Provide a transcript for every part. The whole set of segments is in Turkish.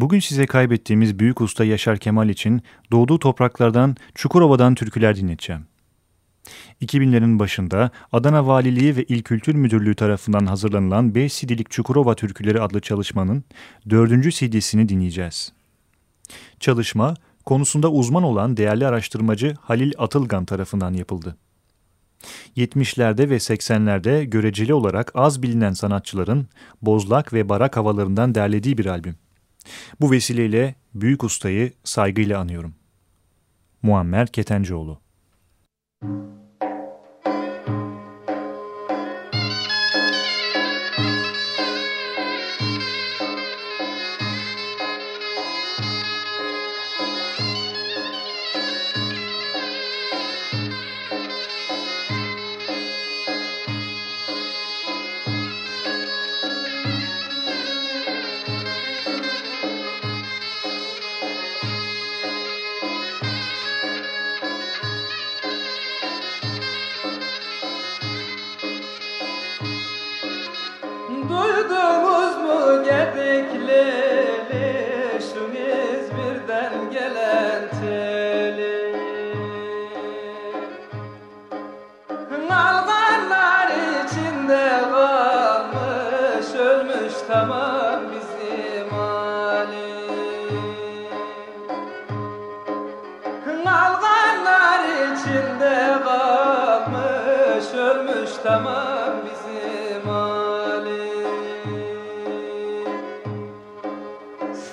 Bugün size kaybettiğimiz büyük usta Yaşar Kemal için doğduğu topraklardan Çukurova'dan türküler dinleteceğim. 2000'lerin başında Adana Valiliği ve İl Kültür Müdürlüğü tarafından hazırlanılan 5 CD'lik Çukurova Türküleri adlı çalışmanın 4. CD'sini dinleyeceğiz. Çalışma, konusunda uzman olan değerli araştırmacı Halil Atılgan tarafından yapıldı. 70'lerde ve 80'lerde göreceli olarak az bilinen sanatçıların bozlak ve barak havalarından derlediği bir albüm. Bu vesileyle büyük ustayı saygıyla anıyorum. Muammer Ketencoğlu Müzik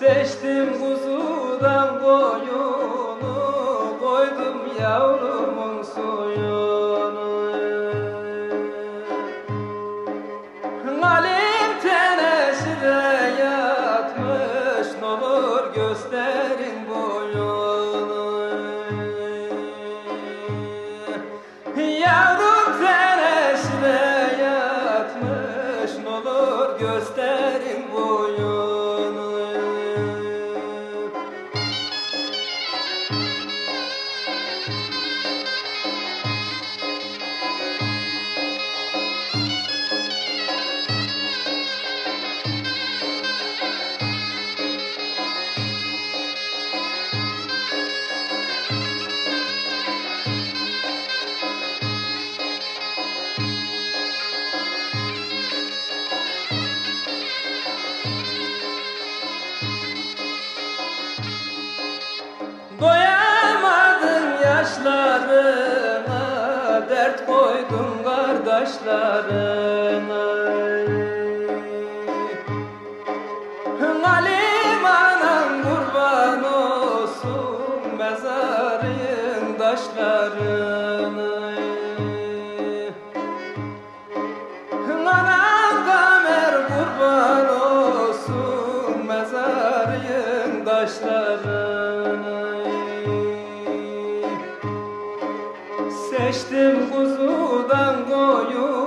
Seçtim kuzudan koyu yo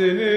seni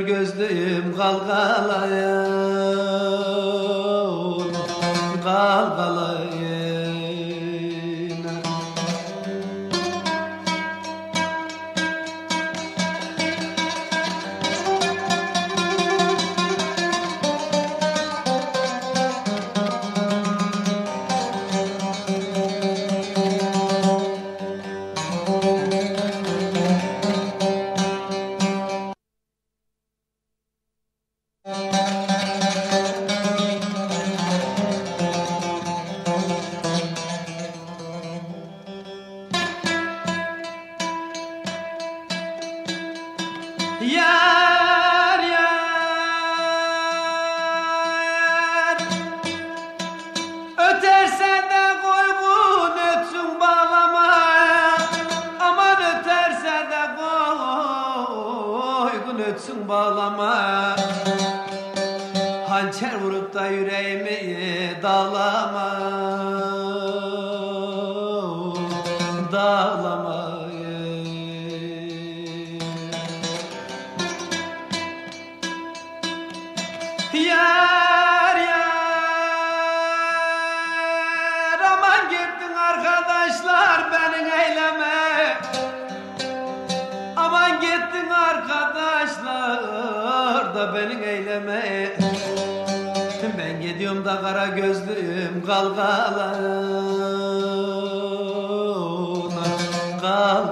Döndür gözlüğüm kalkalaya Kalkalaya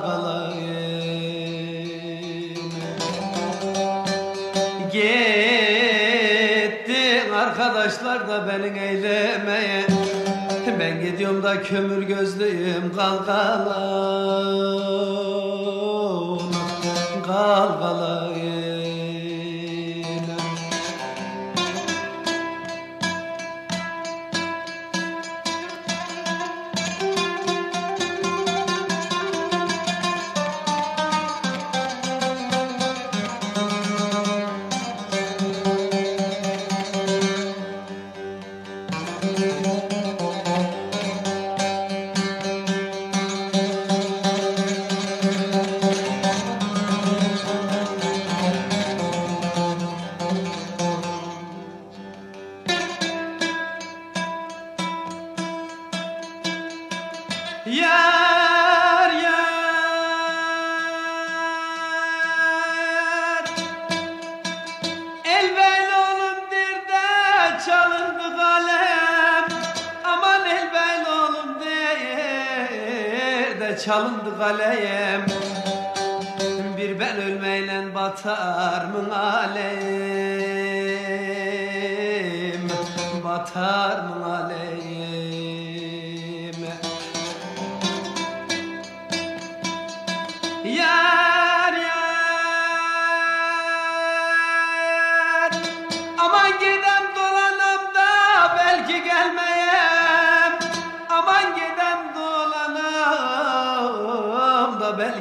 ağlayayım Gittin arkadaşlar da beni eylemeye. Ben gidiyorum da kömür gözlüyüm kalkalan Kalkalan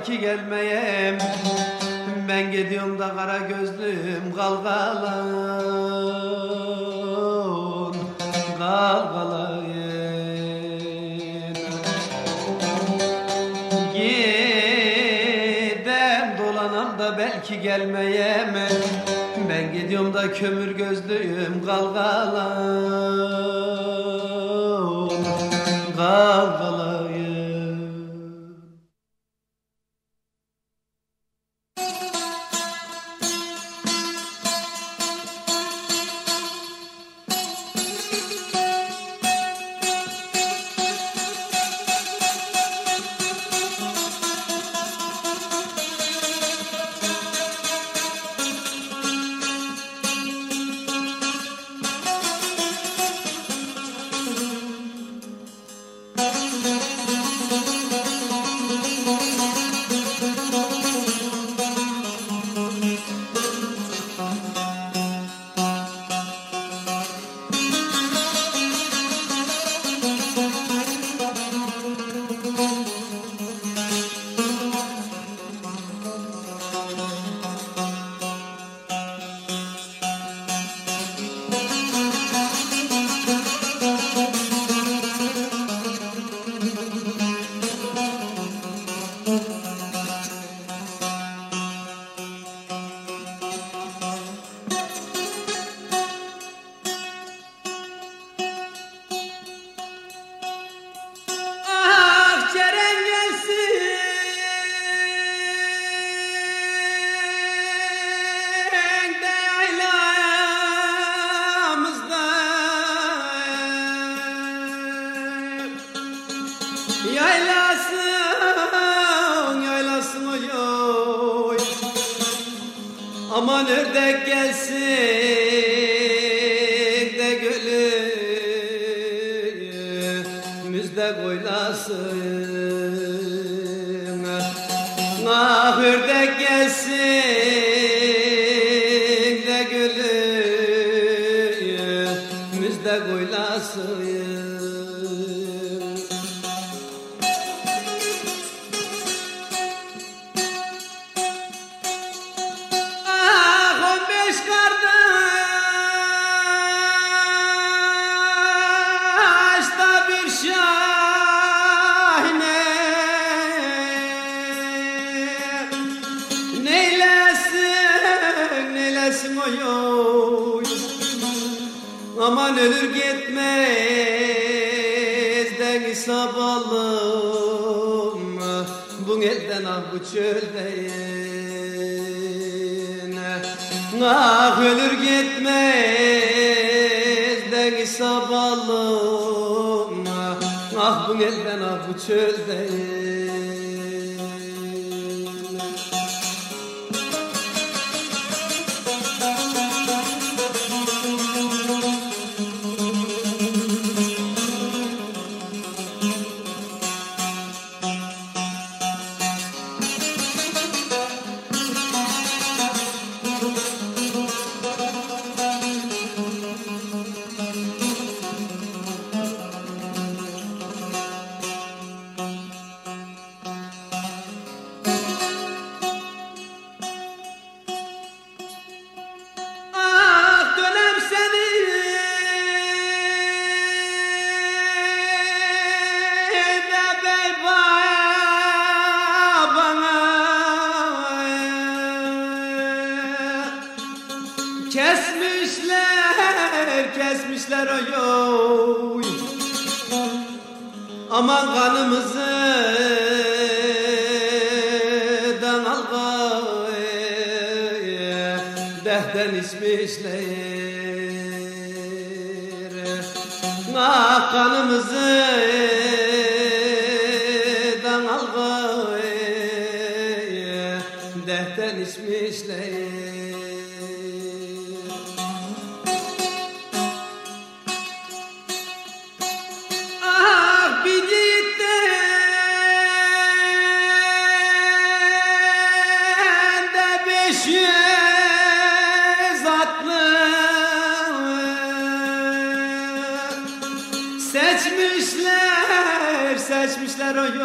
ki gelmeyem. Ben gidiyorum da kara gözlüm kalkalan Kalkalayın Gidem dolanam da belki gelmeyem. Ben gidiyorum da kömür gözlüyüm kalkalan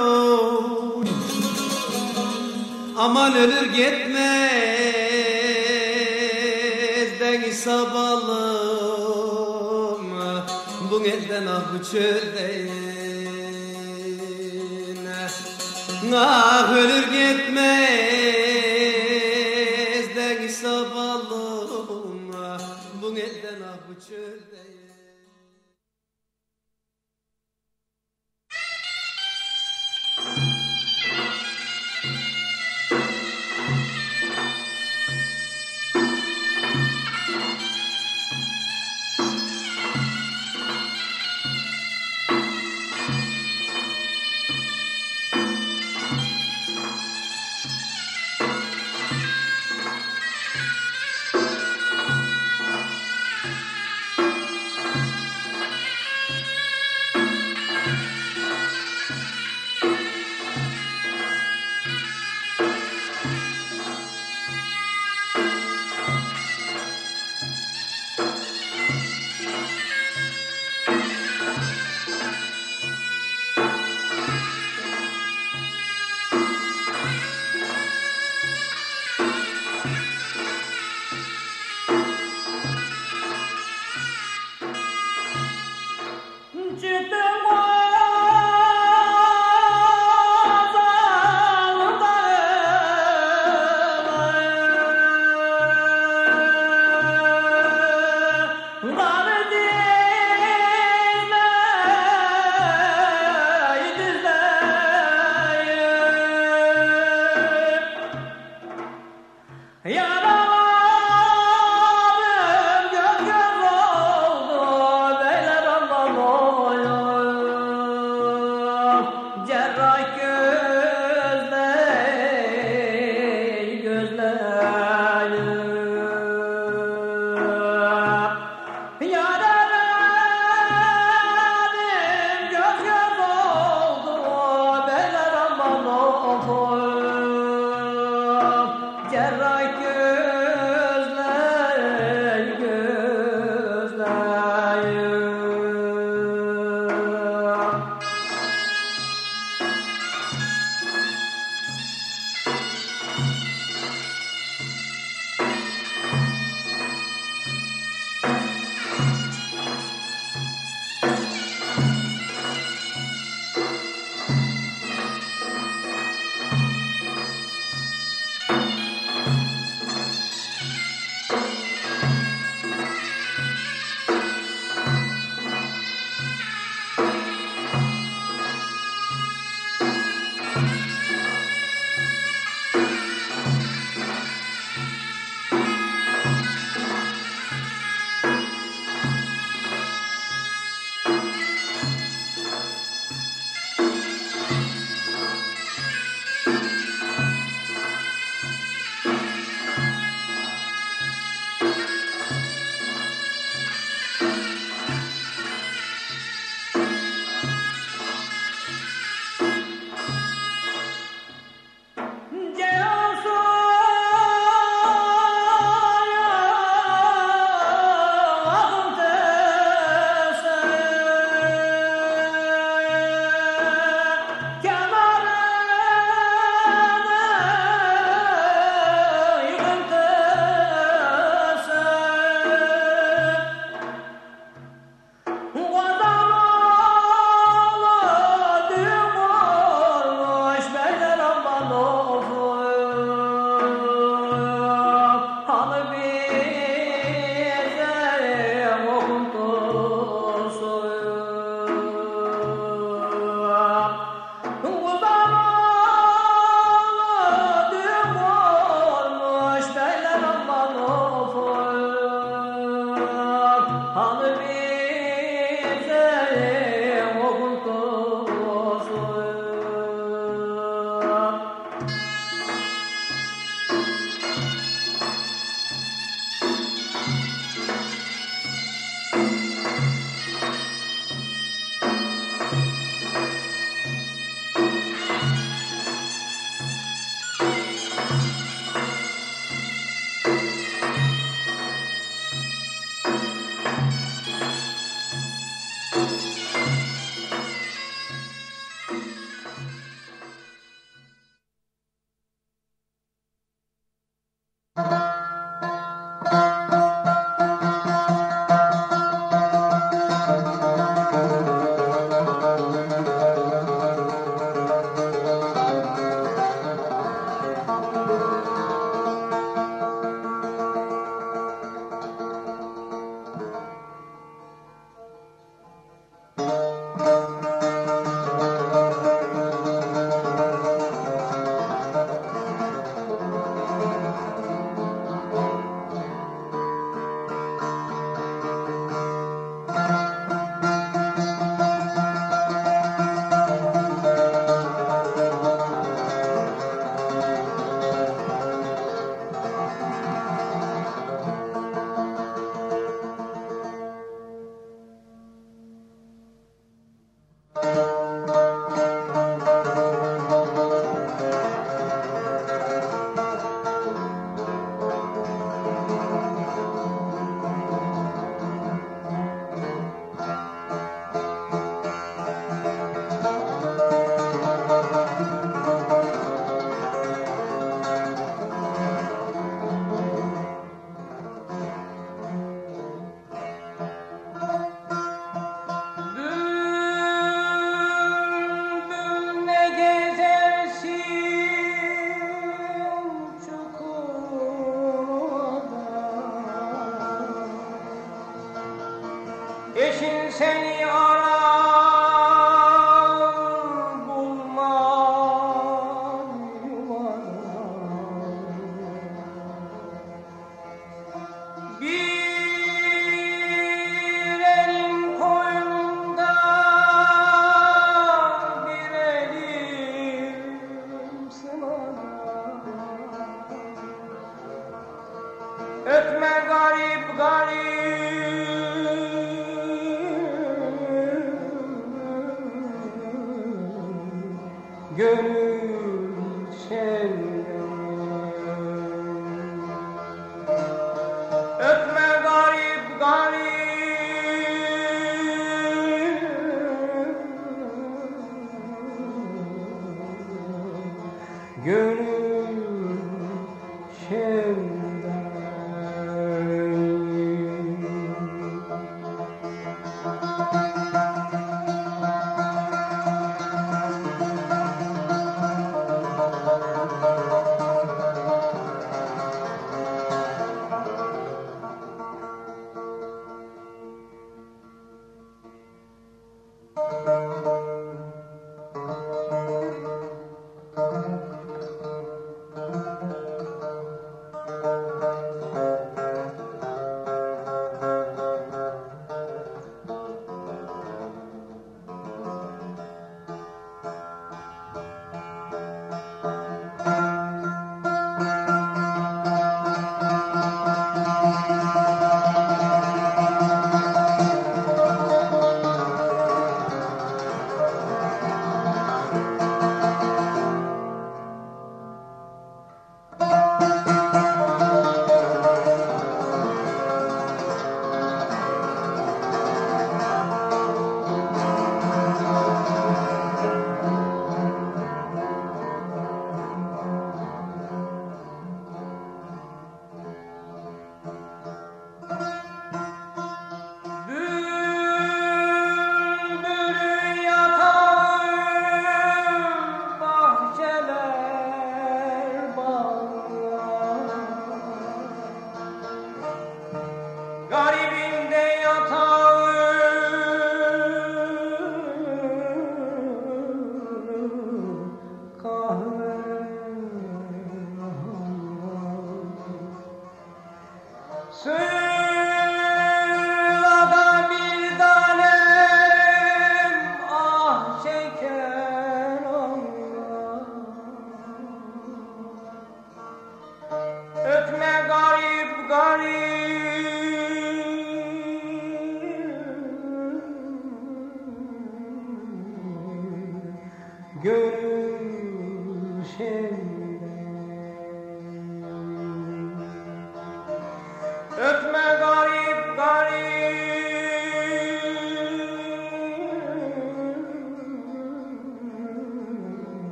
yanıyor Aman ölür gitmez ben sabalım Bu elden ah bu çöldeyin Ah ölür gitmez.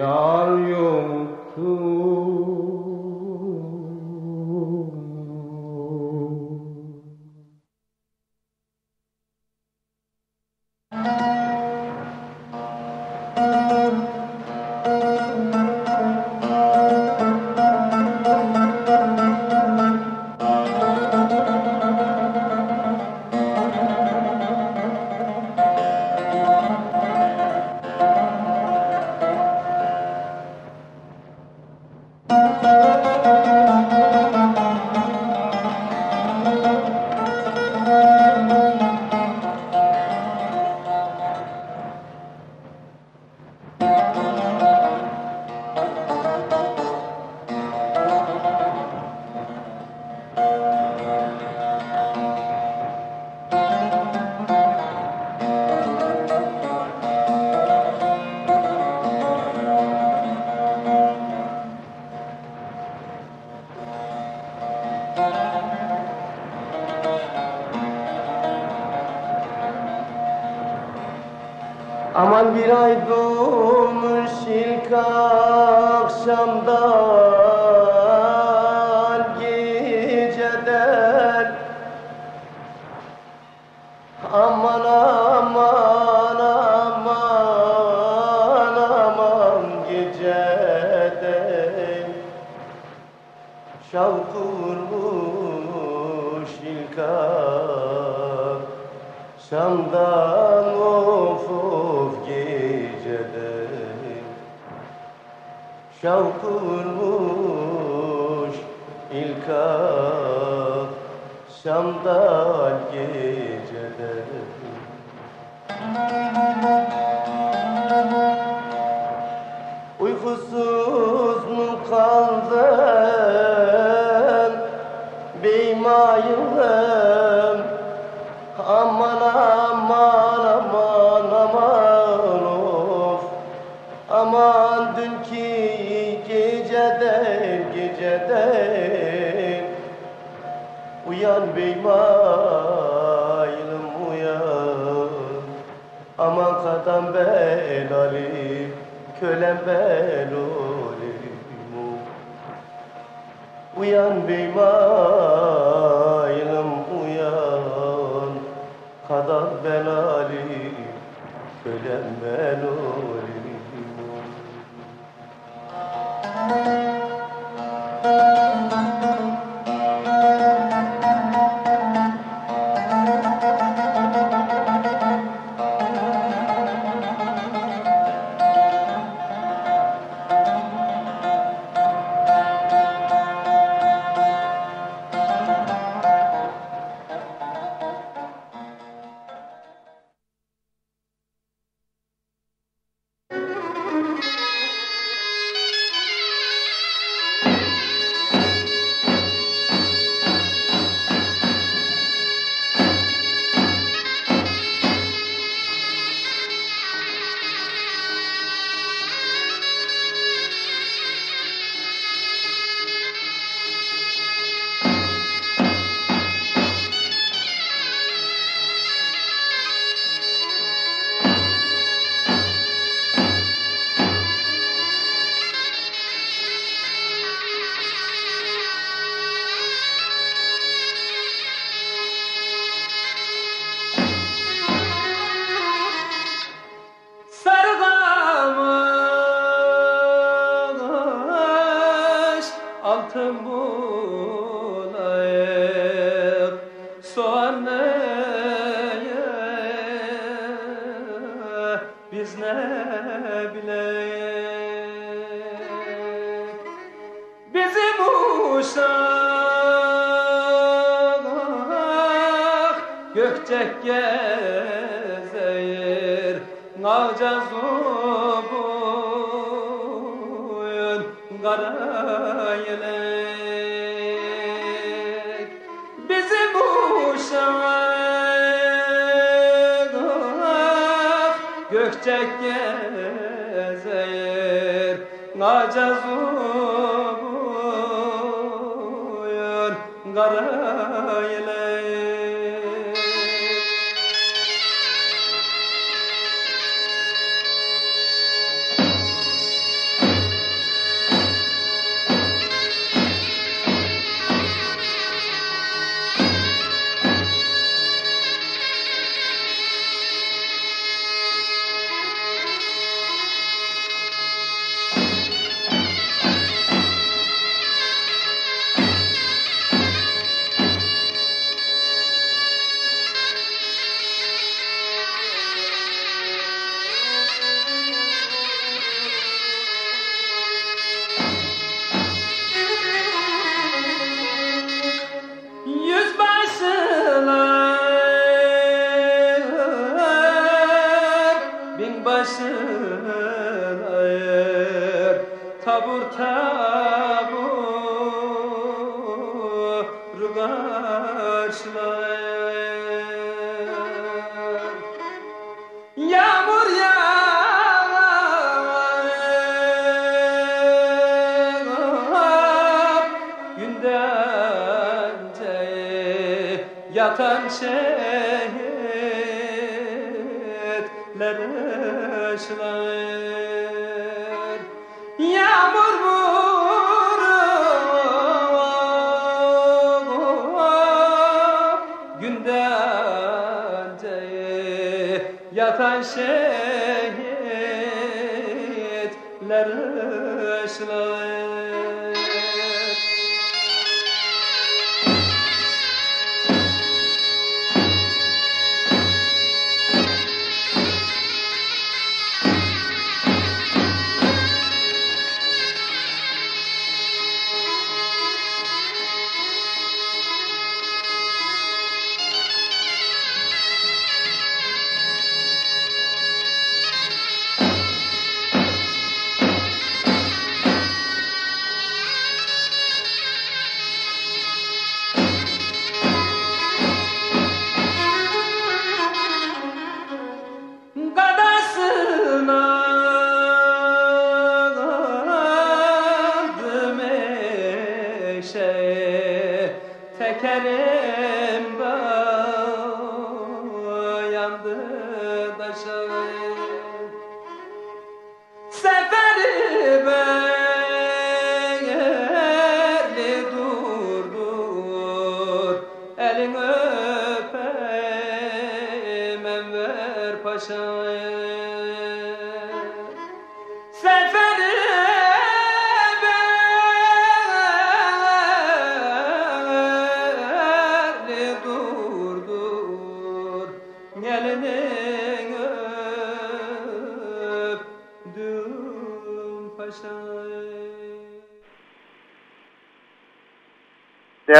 Aman ilk akşamdan of of gecede Şavk vurmuş ilk akşamdan gecede Aman dünkü geceden geceden Uyan beymayılım uyan. Aman kadam ben Ali Kölem ben Uyan beymayılım uyan. Kadar ben Ali Kölem ben Thank you.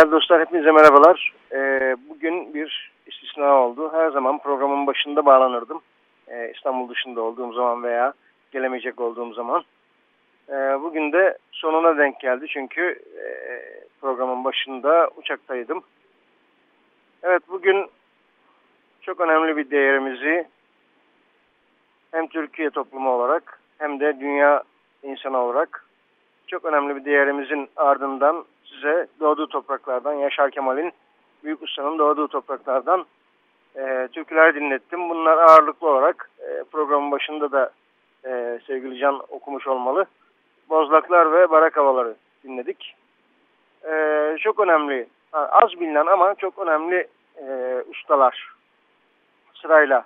Değerli dostlar hepinize merhabalar. Ee, bugün bir istisna oldu. Her zaman programın başında bağlanırdım. Ee, İstanbul dışında olduğum zaman veya gelemeyecek olduğum zaman. Ee, bugün de sonuna denk geldi çünkü e, programın başında uçaktaydım. Evet bugün çok önemli bir değerimizi hem Türkiye toplumu olarak hem de dünya insanı olarak çok önemli bir değerimizin ardından size doğduğu topraklardan Yaşar Kemal'in Büyük Usta'nın doğduğu topraklardan e, türküler dinlettim. Bunlar ağırlıklı olarak e, programın başında da e, sevgili Can okumuş olmalı. Bozlaklar ve Barak Havaları dinledik. E, çok önemli, az bilinen ama çok önemli e, ustalar sırayla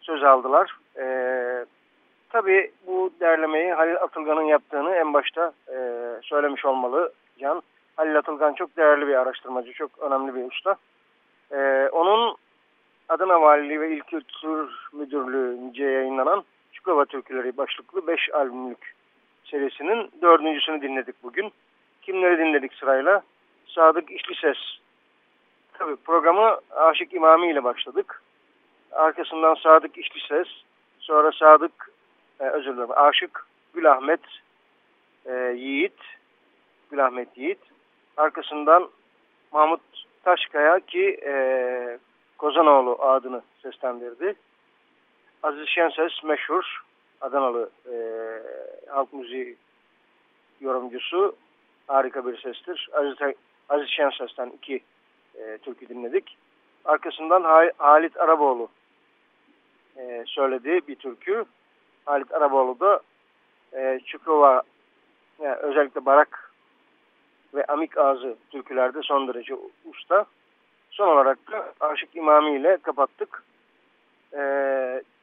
söz aldılar. E, tabii bu derlemeyi Halil Atılgan'ın yaptığını en başta e, söylemiş olmalı Can. Halil Atılgan çok değerli bir araştırmacı, çok önemli bir usta. E, onun Adana Valiliği ve İl Kültür Müdürlüğü'nce yayınlanan Çukurova Türküleri başlıklı 5 albümlük serisinin dördüncüsünü dinledik bugün. Kimleri dinledik sırayla? Sadık İşli Ses. Tabii programı Aşık İmami ile başladık. Arkasından Sadık İşli Ses. Sonra Sadık, e, özür dilerim, Aşık Gül Ahmet e, Yiğit. Gül Ahmet Yiğit. Arkasından Mahmut Taşkaya ki e, Kozanoğlu adını seslendirdi. Aziz Şenses meşhur Adanalı e, halk müziği yorumcusu harika bir sestir. Aziz, Aziz Şenses'ten iki e, türkü dinledik. Arkasından Halit Araboğlu e, söyledi bir türkü. Halit Araboğlu da e, Çukurova yani özellikle Barak ve Amik Ağzı türkülerde son derece usta. Son olarak da Aşık İmami ile kapattık. E,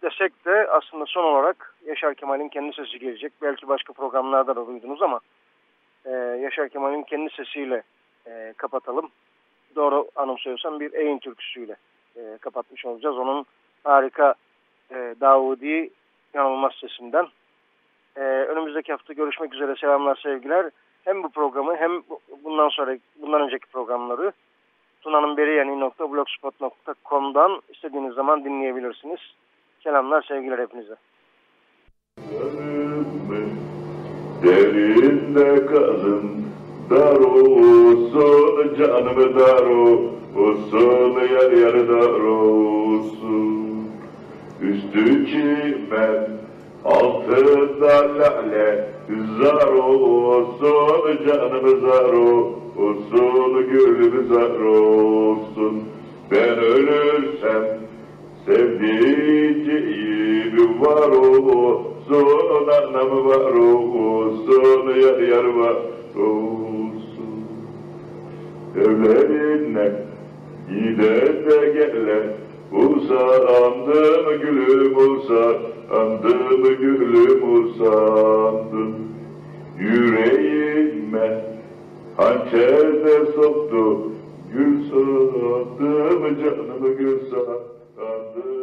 desek de aslında son olarak Yaşar Kemal'in kendi sesi gelecek. Belki başka programlarda da duydunuz ama e, Yaşar Kemal'in kendi sesiyle e, kapatalım. Doğru anımsıyorsam bir Eğin türküsüyle e, kapatmış olacağız. Onun harika e, Davudi yanılmaz sesinden. E, önümüzdeki hafta görüşmek üzere selamlar sevgiler. Hem bu programı hem bundan sonra bundan önceki programları tunanınberiyani.blogspot.com'dan istediğiniz zaman dinleyebilirsiniz. Selamlar, sevgiler hepinize. Derinde kalın dar olsun canım dar olsun yer yer dar olsun Üstü çimen altında lale zar olsun canım zar olsun gülüm zar olsun Ben ölürsem Sevdiceğim var olsun, annem var olsun, yar yar var olsun. Evlerine gide de gele, usandım gülüm usandım gülüm usandım. Yüreğime hançer de soktu, gül sandım canımı gül sandım.